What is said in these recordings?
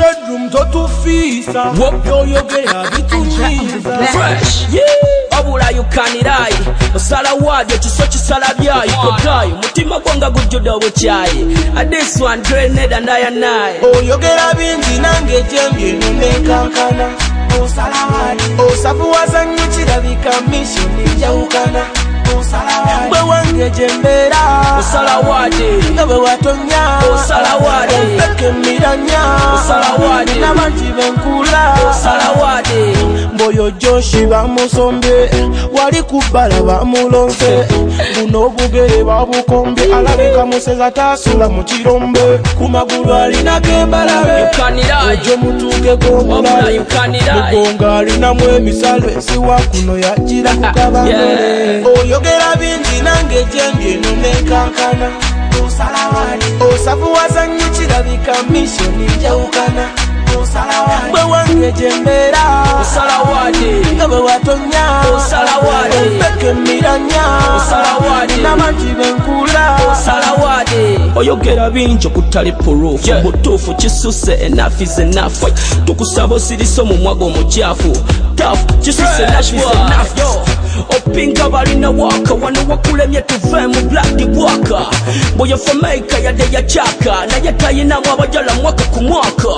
shedroom totufiisa byoyogera bitunyiiza obula yukanirayi osala wadyo kiso kisala byayi. Kodayi mutima gwonga gujjudde obukyayi. Adiswan grenada ndayanaye oyogera bingi nange jembye nonekankana osafuwaza nnyo kirabika mishoni njawukana bwe wange gyembeera osala wade nga bwe watonya Osala wade. empeka emiranya Osala wade. n'abantu benkula osala wade mboyo joshi bamusombye wali kubbala bamulonse buno obugere babukombye alabika museza tasula mu kirombe. Ku magulu alinako embalabe yukanirayi ojo mutuuke obula g'omulabe yukanirayi mugonga alinamu emisalo ensiwa kuno yagira ku kabambole Yeah. oyogera bingi nange jembye nonekankana osafuwaza nnyo kirabika mishoni njawukana bwe wange gyembeera nga bwe watonya Osala wade. empeka emiranya Osala wade. n'abantu benkula oyogera bingi okutali purufu mutuufu kisuse enafu is enafu tukusaba osirisa omumwago omukyafu. Tafu kisuse enafu is enafu opinga balina waka wano wakulemye tuve mu bladi bwaka bweyafomeika yadde yakyaka naye tayinamu abajala mwaka ku mwaka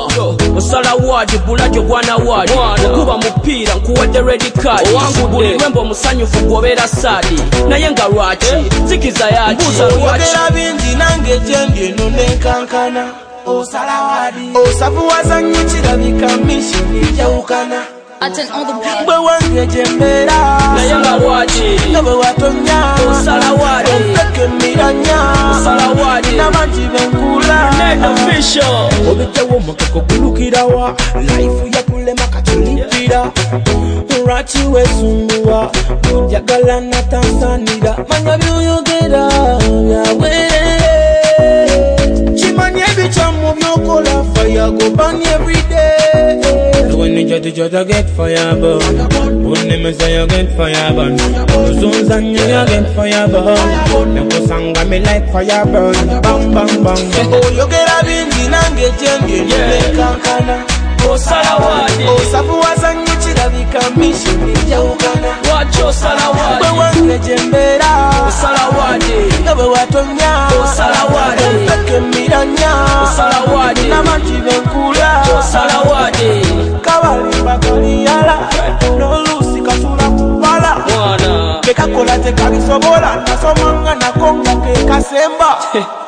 osala wadi bulajyo bwana wadi. Okuba mupiira nkuwadde redikadi buli lwemba omusanyufu gwobeera saadi naye nga lwaki zikiza yaki Mbuuza lwaki oyogera bingi nange gyendye nonekankana osafuwaza nnyo kirabika mishoni njawukana bwe wange gyembeera nga bwe watonya. Ofeke miranya. Nabangi benkula obijjawo omukaka okulukirawa laifu yakulema katulipira lwaki wesunguwa onjagala natansanira manya byoyogera byabwere kimanye ebikyamu byokola fayagobani every Teacher, teacher, you get fireball. Only me say you get fireball. Soon and you get fireball. Me go sang me like fireball. Bang, bang, bang. Oh, you get a bin, oh, and get jenge. Yeah, kankana. Oh, salawa. Oh, safu wasangi chida vika mishu. Jau No noluusi kasula kubala bekakola tekalisobola nasomanga nakonga kekasemba